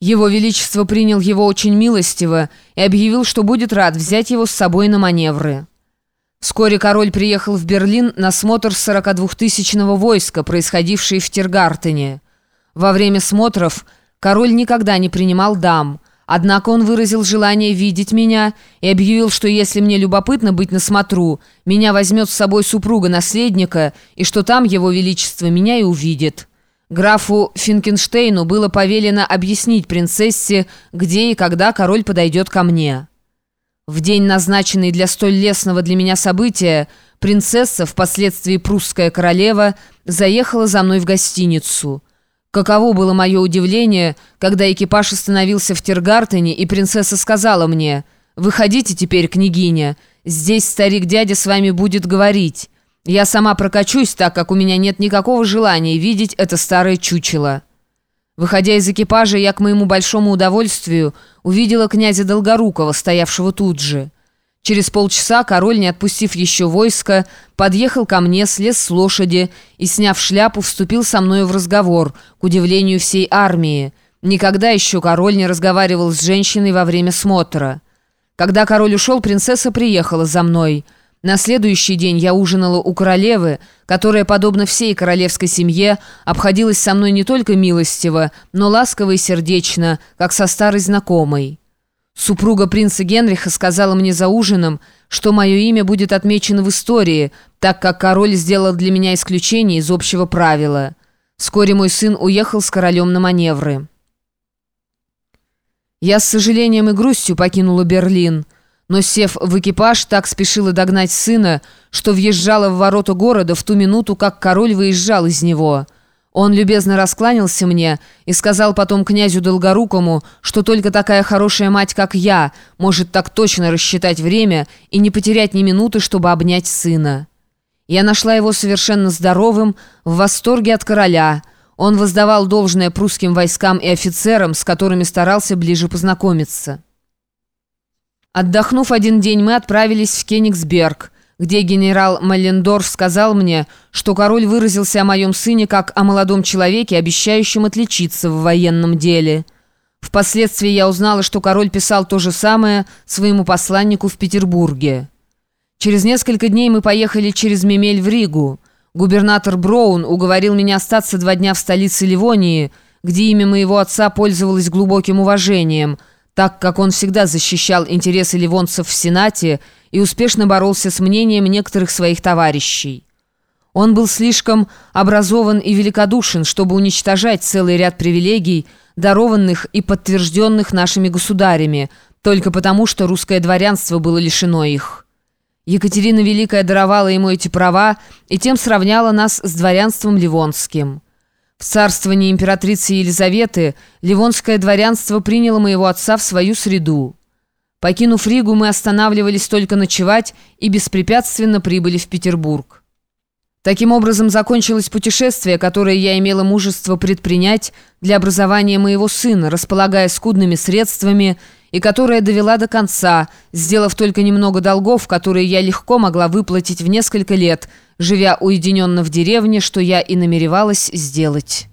Его Величество принял его очень милостиво и объявил, что будет рад взять его с собой на маневры. Вскоре король приехал в Берлин на смотр 42-тысячного войска, происходивший в Тиргартене. Во время смотров король никогда не принимал дам, однако он выразил желание видеть меня и объявил, что если мне любопытно быть на смотру, меня возьмет с собой супруга наследника и что там его величество меня и увидит. Графу Финкенштейну было повелено объяснить принцессе, где и когда король подойдет ко мне. В день, назначенный для столь лестного для меня события, принцесса, впоследствии прусская королева, заехала за мной в гостиницу. Каково было мое удивление, когда экипаж остановился в Тиргартене, и принцесса сказала мне, «Выходите теперь, княгиня, здесь старик-дядя с вами будет говорить». Я сама прокачусь, так как у меня нет никакого желания видеть это старое чучело. Выходя из экипажа, я к моему большому удовольствию увидела князя Долгорукова, стоявшего тут же. Через полчаса король, не отпустив еще войско, подъехал ко мне, слез с лошади и, сняв шляпу, вступил со мною в разговор, к удивлению всей армии. Никогда еще король не разговаривал с женщиной во время смотра. Когда король ушел, принцесса приехала за мной – на следующий день я ужинала у королевы, которая, подобно всей королевской семье, обходилась со мной не только милостиво, но ласково и сердечно, как со старой знакомой. Супруга принца Генриха сказала мне за ужином, что мое имя будет отмечено в истории, так как король сделал для меня исключение из общего правила. Вскоре мой сын уехал с королем на маневры. Я с сожалением и грустью покинула Берлин – но, сев в экипаж, так спешила догнать сына, что въезжала в ворота города в ту минуту, как король выезжал из него. Он любезно раскланялся мне и сказал потом князю Долгорукому, что только такая хорошая мать, как я, может так точно рассчитать время и не потерять ни минуты, чтобы обнять сына. Я нашла его совершенно здоровым, в восторге от короля. Он воздавал должное прусским войскам и офицерам, с которыми старался ближе познакомиться. Отдохнув один день, мы отправились в Кенигсберг, где генерал Маллендорф сказал мне, что король выразился о моем сыне как о молодом человеке, обещающем отличиться в военном деле. Впоследствии я узнала, что король писал то же самое своему посланнику в Петербурге. Через несколько дней мы поехали через Мемель в Ригу. Губернатор Броун уговорил меня остаться два дня в столице Ливонии, где имя моего отца пользовалось глубоким уважением – так как он всегда защищал интересы ливонцев в Сенате и успешно боролся с мнением некоторых своих товарищей. Он был слишком образован и великодушен, чтобы уничтожать целый ряд привилегий, дарованных и подтвержденных нашими государями, только потому, что русское дворянство было лишено их. Екатерина Великая даровала ему эти права и тем сравняла нас с дворянством ливонским. В царствовании императрицы Елизаветы Ливонское дворянство приняло моего отца в свою среду. Покинув Ригу, мы останавливались только ночевать и беспрепятственно прибыли в Петербург. Таким образом закончилось путешествие, которое я имела мужество предпринять для образования моего сына, располагая скудными средствами, и которое довела до конца, сделав только немного долгов, которые я легко могла выплатить в несколько лет – живя уединенно в деревне, что я и намеревалась сделать».